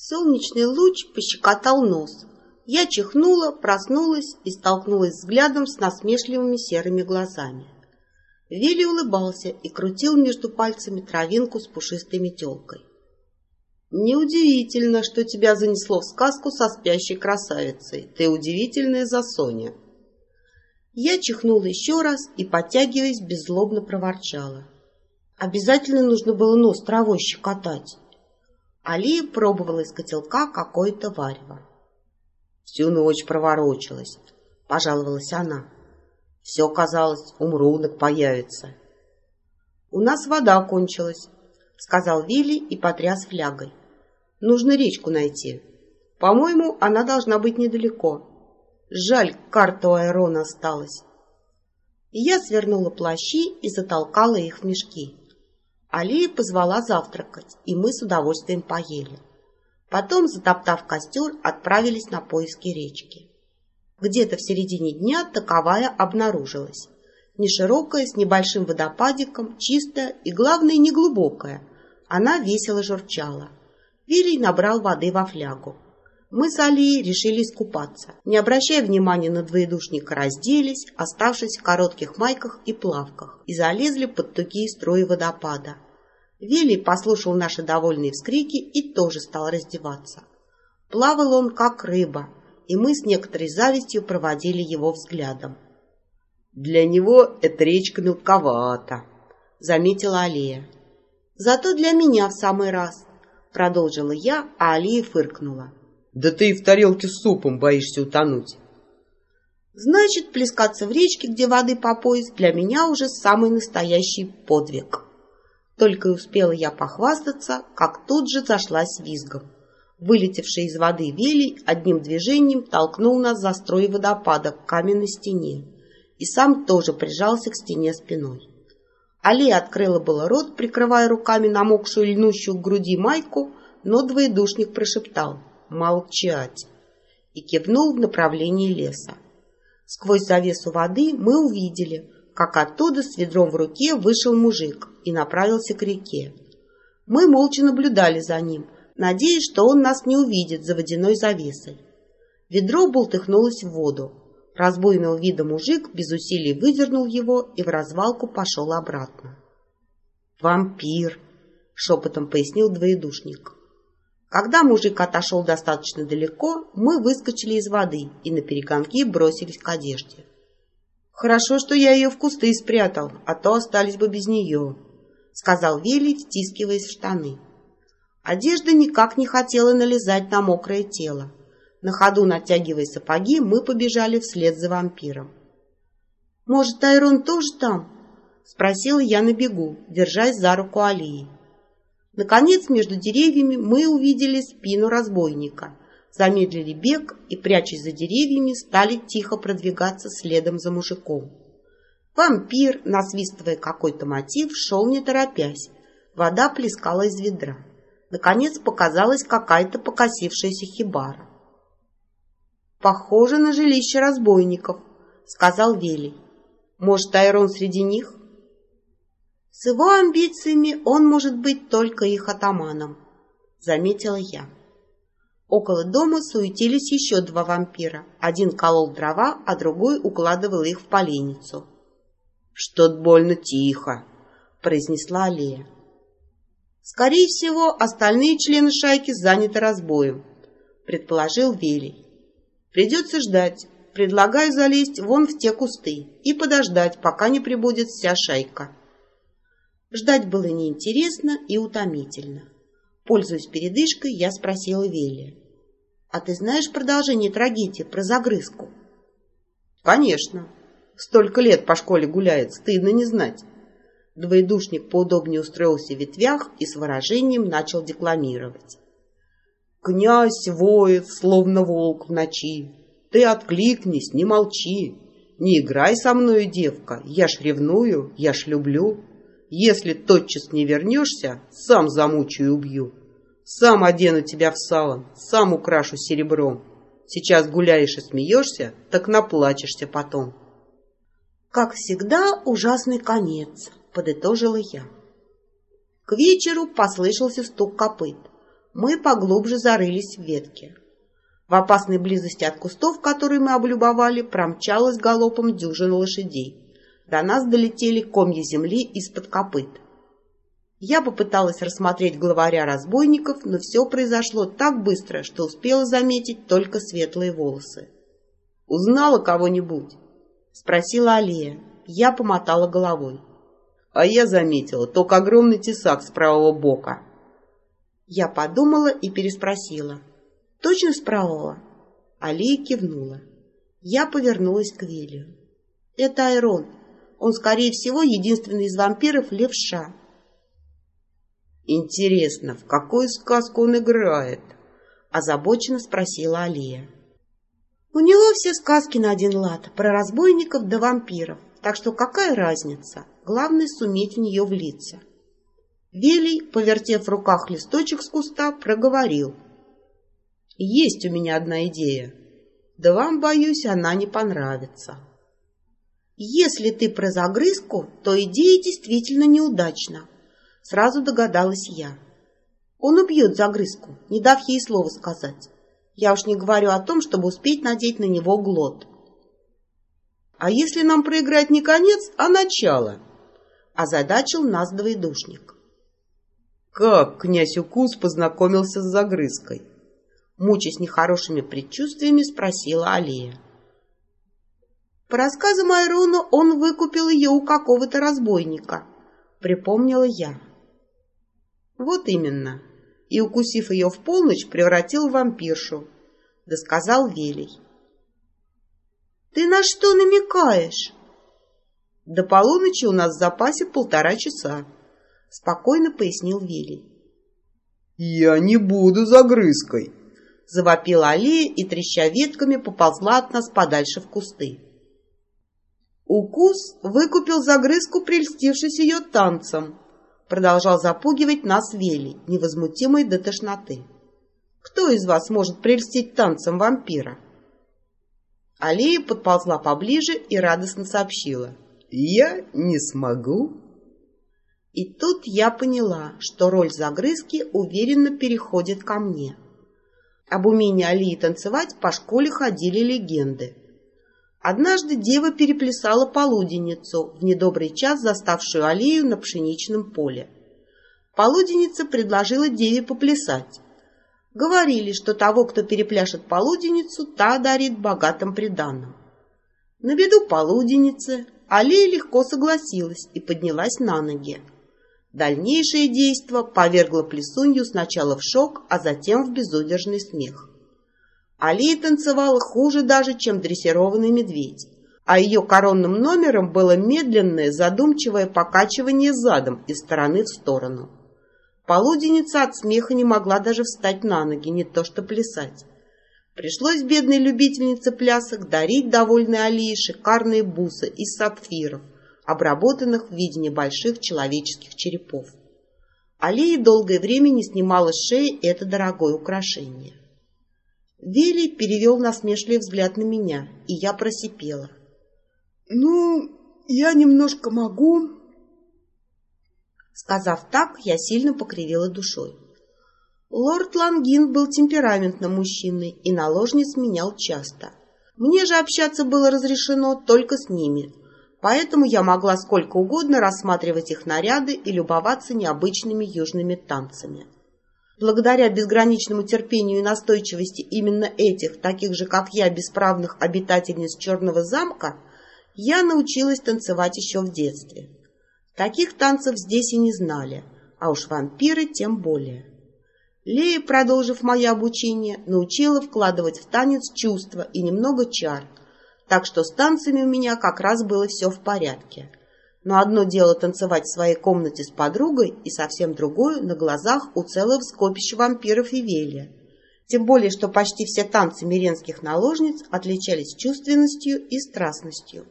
Солнечный луч пощекотал нос. Я чихнула, проснулась и столкнулась взглядом с насмешливыми серыми глазами. Вилли улыбался и крутил между пальцами травинку с пушистой метелкой. «Неудивительно, что тебя занесло в сказку со спящей красавицей. Ты удивительная за Соня». Я чихнула еще раз и, подтягиваясь, беззлобно проворчала. Обязательно нужно было нос травой щекотать. Алия пробовала из котелка какое-то варево. Всю ночь проворочилась, пожаловалась она. Все казалось, умру, так появится. У нас вода кончилась, сказал Вилли и потряс флягой. Нужно речку найти. По-моему, она должна быть недалеко. Жаль, карта у Айрона осталась. Я свернула плащи и затолкала их в мешки. Алия позвала завтракать, и мы с удовольствием поели. Потом, затоптав костер, отправились на поиски речки. Где-то в середине дня таковая обнаружилась. Неширокая, с небольшим водопадиком, чистая и, главное, неглубокая. Она весело журчала. Вилли набрал воды во флягу. Мы с Алией решили искупаться. Не обращая внимания на двоедушника, разделись, оставшись в коротких майках и плавках, и залезли под тугие струи водопада. Вилли послушал наши довольные вскрики и тоже стал раздеваться. Плавал он, как рыба, и мы с некоторой завистью проводили его взглядом. «Для него эта речка мелковата», — заметила Алия. «Зато для меня в самый раз», — продолжила я, а Алия фыркнула. Да ты и в тарелке с супом боишься утонуть. Значит, плескаться в речке, где воды по пояс, для меня уже самый настоящий подвиг. Только и успела я похвастаться, как тут же зашлась визгом. Вылетевший из воды велий одним движением толкнул нас за строй водопада к каменной стене и сам тоже прижался к стене спиной. Алия открыла было рот, прикрывая руками намокшую льнущую к груди майку, но двоедушник прошептал молчать, и кивнул в направлении леса. Сквозь завесу воды мы увидели, как оттуда с ведром в руке вышел мужик и направился к реке. Мы молча наблюдали за ним, надеясь, что он нас не увидит за водяной завесой. Ведро бултыхнулось в воду. Разбойного вида мужик без усилий выдернул его и в развалку пошел обратно. «Вампир!» — шепотом пояснил двоедушник. Когда мужик отошел достаточно далеко, мы выскочили из воды и на перегонки бросились к одежде. «Хорошо, что я ее в кусты спрятал, а то остались бы без нее», — сказал Вилли, стискиваясь в штаны. Одежда никак не хотела налезать на мокрое тело. На ходу, натягивая сапоги, мы побежали вслед за вампиром. «Может, Тайрон тоже там?» — спросила я на бегу, держась за руку Алии. Наконец, между деревьями мы увидели спину разбойника, замедлили бег и, прячась за деревьями, стали тихо продвигаться следом за мужиком. Вампир, насвистывая какой-то мотив, шел не торопясь. Вода плескала из ведра. Наконец показалась какая-то покосившаяся хибара. «Похоже на жилище разбойников», — сказал Велий. «Может, Айрон среди них?» С его амбициями он может быть только их атаманом, заметила я. Около дома суетились еще два вампира. Один колол дрова, а другой укладывал их в поленницу. «Что-то больно тихо», — произнесла Алия. «Скорее всего, остальные члены шайки заняты разбоем», — предположил Велий. «Придется ждать. Предлагаю залезть вон в те кусты и подождать, пока не прибудет вся шайка». Ждать было неинтересно и утомительно. Пользуясь передышкой, я спросила Велли. «А ты знаешь продолжение трагедии про загрызку?» «Конечно. Столько лет по школе гуляет, стыдно не знать». Двоедушник поудобнее устроился в ветвях и с выражением начал декламировать. «Князь воет, словно волк в ночи. Ты откликнись, не молчи. Не играй со мною, девка, я ж ревную, я ж люблю. Если тотчас не вернешься, сам замучу и убью. Сам одену тебя в саван, сам украшу серебром. Сейчас гуляешь и смеешься, так наплачешься потом. Как всегда, ужасный конец, подытожила я. К вечеру послышался стук копыт. мы поглубже зарылись в ветки. В опасной близости от кустов, которые мы облюбовали, промчалась галопом дюжина лошадей. До нас долетели комья земли из-под копыт. Я попыталась рассмотреть главаря разбойников, но все произошло так быстро, что успела заметить только светлые волосы. «Узнала кого-нибудь?» — спросила Алия. Я помотала головой. А я заметила только огромный тесак с правого бока. Я подумала и переспросила. «Точно с правого?» Алия кивнула. Я повернулась к Вилю. «Это Айрон. Он, скорее всего, единственный из вампиров левша». «Интересно, в какую сказку он играет?» Озабоченно спросила Алия. «У него все сказки на один лад, про разбойников да вампиров, так что какая разница? Главное суметь в нее влиться». Велий, повертев в руках листочек с куста, проговорил. «Есть у меня одна идея. Да вам, боюсь, она не понравится». «Если ты про загрызку, то идея действительно неудачна», — сразу догадалась я. «Он убьет загрызку, не дав ей слова сказать. Я уж не говорю о том, чтобы успеть надеть на него глот». «А если нам проиграть не конец, а начало?» — озадачил нас двоедушник. Как князь Укус познакомился с загрызкой? Мучаясь нехорошими предчувствиями, спросила Алия. По рассказам Айрона, он выкупил ее у какого-то разбойника, припомнила я. Вот именно. И, укусив ее в полночь, превратил в вампиршу, досказал Велий. Ты на что намекаешь? До полуночи у нас в запасе полтора часа. — спокойно пояснил Вилли. «Я не буду загрызкой!» — завопила Алия и, треща ветками, поползла от нас подальше в кусты. Укус выкупил загрызку, прельстившись ее танцем. Продолжал запугивать нас Вели, невозмутимый до тошноты. «Кто из вас может прельстить танцем вампира?» Алия подползла поближе и радостно сообщила. «Я не смогу». И тут я поняла, что роль загрызки уверенно переходит ко мне. Об умении Алии танцевать по школе ходили легенды. Однажды дева переплясала полуденницу, в недобрый час заставшую Алию на пшеничном поле. Полуденница предложила деве поплясать. Говорили, что того, кто перепляшет полуденницу, та дарит богатым приданным. На беду полуденницы Алия легко согласилась и поднялась на ноги. Дальнейшее действо повергло Плесунью сначала в шок, а затем в безудержный смех. Алия танцевала хуже даже, чем дрессированный медведь, а ее коронным номером было медленное, задумчивое покачивание задом из стороны в сторону. Полуденница от смеха не могла даже встать на ноги, не то что плясать. Пришлось бедной любительнице плясок дарить довольной Алии шикарные бусы из сапфиров – обработанных в виде небольших человеческих черепов. Алия долгое время не снимала с шеи это дорогое украшение. Вилли перевел насмешливый взгляд на меня, и я просипела. «Ну, я немножко могу...» Сказав так, я сильно покривила душой. Лорд Лангин был темпераментным мужчиной и наложниц менял часто. Мне же общаться было разрешено только с ними, поэтому я могла сколько угодно рассматривать их наряды и любоваться необычными южными танцами. Благодаря безграничному терпению и настойчивости именно этих, таких же, как я, бесправных обитательниц Черного замка, я научилась танцевать еще в детстве. Таких танцев здесь и не знали, а уж вампиры тем более. Лея, продолжив мое обучение, научила вкладывать в танец чувства и немного чар – так что с танцами у меня как раз было все в порядке. Но одно дело танцевать в своей комнате с подругой, и совсем другое на глазах у целого скопища вампиров и велья. Тем более, что почти все танцы миренских наложниц отличались чувственностью и страстностью.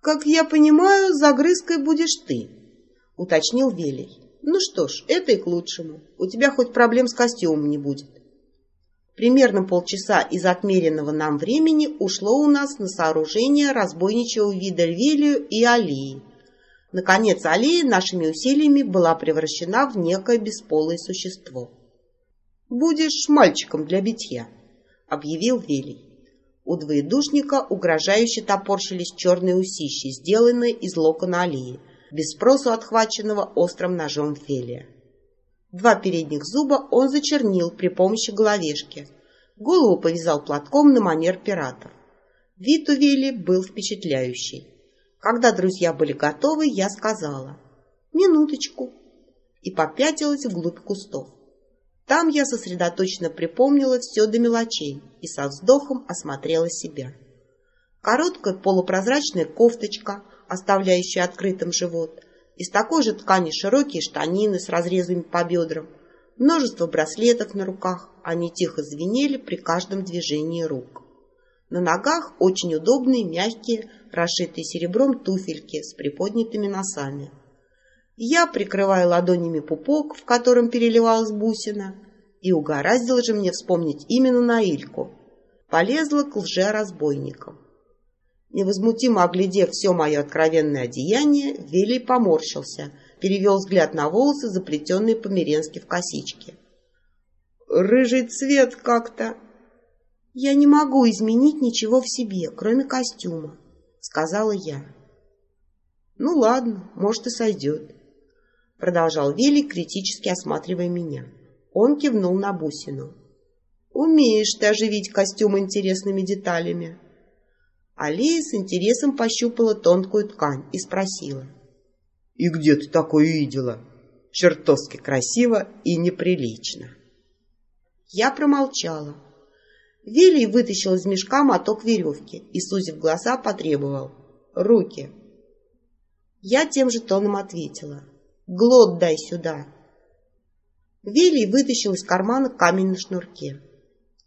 «Как я понимаю, загрызкой будешь ты», — уточнил Велий. «Ну что ж, это и к лучшему. У тебя хоть проблем с костюмом не будет». Примерно полчаса из отмеренного нам времени ушло у нас на сооружение разбойничьего вида Рвелию и Алии. Наконец, Алия нашими усилиями была превращена в некое бесполое существо. «Будешь мальчиком для битья», — объявил Велий. У двоедушника угрожающе топорщились черные усищи, сделанные из локона алии, без спросу отхваченного острым ножом Фелия. Два передних зуба он зачернил при помощи головешки. Голову повязал платком на манер пиратов. Вид у Вели был впечатляющий. Когда друзья были готовы, я сказала «Минуточку» и попятилась вглубь кустов. Там я сосредоточенно припомнила все до мелочей и со вздохом осмотрела себя. Короткая полупрозрачная кофточка, оставляющая открытым живот, из такой же ткани широкие штанины с разрезами по бедрам, множество браслетов на руках, они тихо звенели при каждом движении рук. На ногах очень удобные, мягкие, расшитые серебром туфельки с приподнятыми носами. Я, прикрывая ладонями пупок, в котором переливалась бусина, и угораздило же мне вспомнить именно на Ильку, полезла к лже-разбойникам. Невозмутимо оглядев все мое откровенное одеяние, Велий поморщился, перевел взгляд на волосы, заплетенные по-меренски в косички. «Рыжий цвет как-то...» «Я не могу изменить ничего в себе, кроме костюма», — сказала я. «Ну ладно, может и сойдет продолжал Вилли, критически осматривая меня. Он кивнул на бусину. «Умеешь ты оживить костюм интересными деталями». Алия с интересом пощупала тонкую ткань и спросила. «И где ты такое видела? Чертовски красиво и неприлично». Я промолчала. Вилли вытащил из мешка моток веревки и, сузив глаза, потребовал. «Руки». Я тем же тоном ответила. Глот дай сюда. Вилли вытащил из кармана камень на шнурке.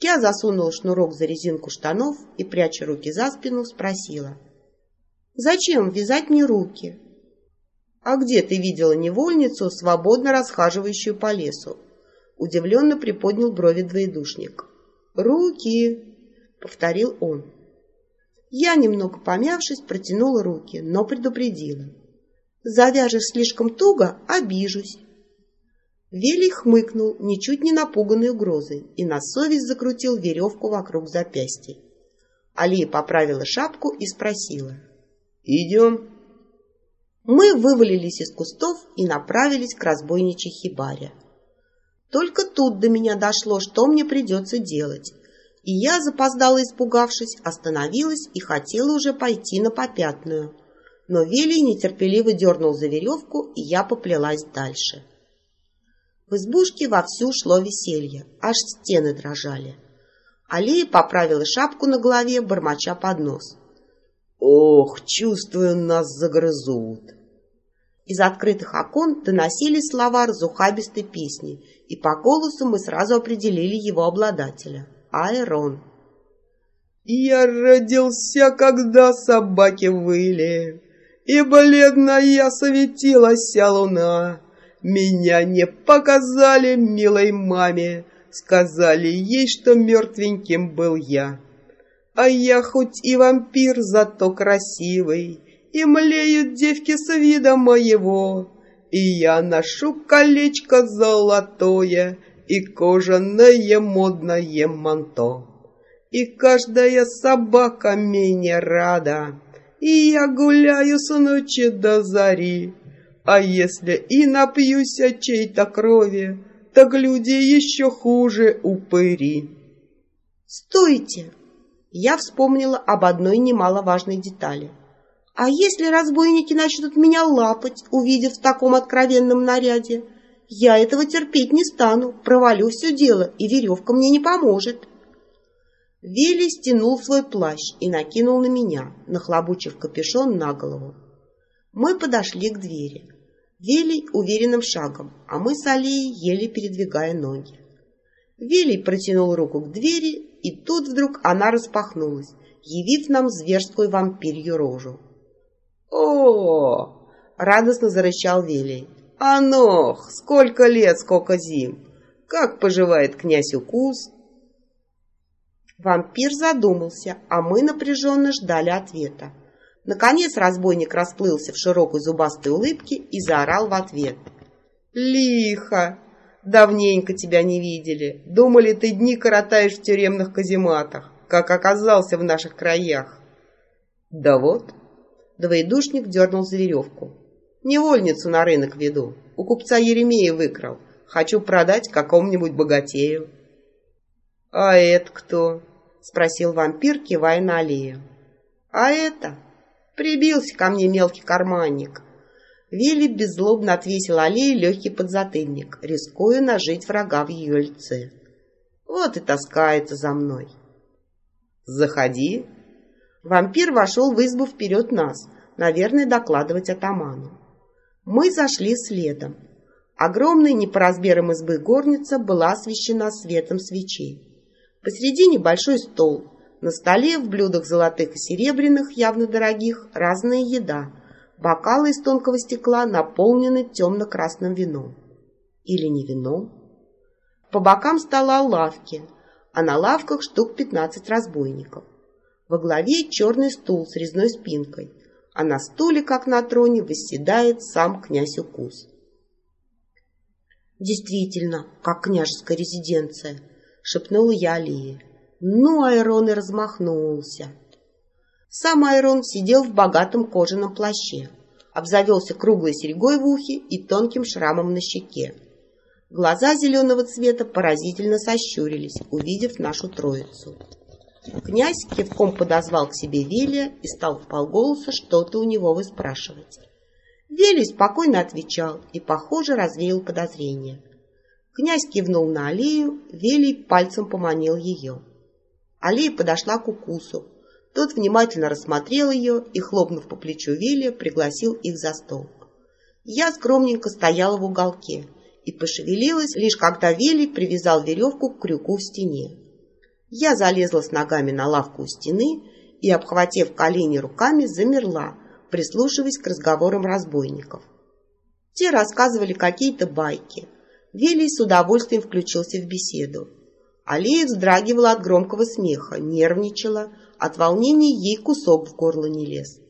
Я засунула шнурок за резинку штанов и, пряча руки за спину, спросила. «Зачем вязать мне руки?» «А где ты видела невольницу, свободно расхаживающую по лесу?» Удивленно приподнял брови двоедушник. «Руки!» — повторил он. Я, немного помявшись, протянула руки, но предупредила. Завяжешь слишком туго — обижусь. Велий хмыкнул, ничуть не напуганный угрозой, и на совесть закрутил веревку вокруг запястья. Алия поправила шапку и спросила. «Идем?» Мы вывалились из кустов и направились к разбойничьей хибаре. Только тут до меня дошло, что мне придется делать, и я, запоздала испугавшись, остановилась и хотела уже пойти на попятную — но Вилли нетерпеливо дернул за веревку, и я поплелась дальше. В избушке вовсю шло веселье, аж стены дрожали. Алия поправила шапку на голове, бормоча под нос. «Ох, чувствую, нас загрызут!» Из открытых окон доносились слова разухабистой песни, и по голосу мы сразу определили его обладателя — Айрон. «Я родился, когда собаки выли, и бледная светилась луна. Меня не показали милой маме, сказали ей, что мертвеньким был я. А я хоть и вампир, зато красивый, и млеют девки с вида моего. И я ношу колечко золотое и кожаное модное манто. И каждая собака меня рада, и я гуляю с ночи до зари. А если и напьюсь чьей-то крови, так люди еще хуже упыри. Стойте! Я вспомнила об одной немаловажной детали. А если разбойники начнут меня лапать, увидев в таком откровенном наряде? Я этого терпеть не стану, провалю все дело, и веревка мне не поможет. Вилли стянул свой плащ и накинул на меня, нахлобучив капюшон на голову. Мы подошли к двери. Вилли уверенным шагом, а мы с Алией еле передвигая ноги. Вилли протянул руку к двери, и тут вдруг она распахнулась, явив нам зверскую вампирью рожу. «О!» — радостно зарычал Вилли. «Анох! Сколько лет, сколько зим! Как поживает князь Укус?» Вампир задумался, а мы напряженно ждали ответа. Наконец разбойник расплылся в широкой зубастой улыбке и заорал в ответ. «Лихо! Давненько тебя не видели. Думали, ты дни коротаешь в тюремных казематах, как оказался в наших краях. Да вот. Двоедушник дернул за веревку. Невольницу на рынок веду. У купца Еремея выкрал. Хочу продать какому-нибудь богатею. — А это кто? — спросил вампир, кивая на аллею. — А это? Прибился ко мне мелкий карманник. Вилли беззлобно отвесил аллее легкий подзатыльник, рискуя нажить врага в ее лице. Вот и таскается за мной. «Заходи!» Вампир вошел в избу вперед нас, наверное, докладывать атаману. Мы зашли следом. Огромная не по размерам избы горница была освещена светом свечей. Посредине большой стол. На столе в блюдах золотых и серебряных, явно дорогих, разная еда — Бокалы из тонкого стекла наполнены темно-красным вином. Или не вином. По бокам стола лавки, а на лавках штук 15 разбойников. Во главе черный стул с резной спинкой, а на стуле, как на троне, восседает сам князь Укус. «Действительно, как княжеская резиденция», — шепнула я Алие. Ну, Айрон и размахнулся. Сам Айрон сидел в богатом кожаном плаще, обзавелся круглой серьгой в ухе и тонким шрамом на щеке. Глаза зеленого цвета поразительно сощурились, увидев нашу троицу. Князь кивком подозвал к себе Велия и стал в полголоса что-то у него выспрашивать. Велий спокойно отвечал и, похоже, развеял подозрения. Князь кивнул на Алию, Велий пальцем поманил ее. Алия подошла к укусу, тот внимательно рассмотрел ее и, хлопнув по плечу Вилли, пригласил их за стол. Я скромненько стояла в уголке и пошевелилась, лишь когда Вилли привязал веревку к крюку в стене. Я залезла с ногами на лавку у стены и, обхватив колени руками, замерла, прислушиваясь к разговорам разбойников. Те рассказывали какие-то байки. Велий с удовольствием включился в беседу. Алия вздрагивала от громкого смеха, нервничала, от волнения ей кусок в горло не лез.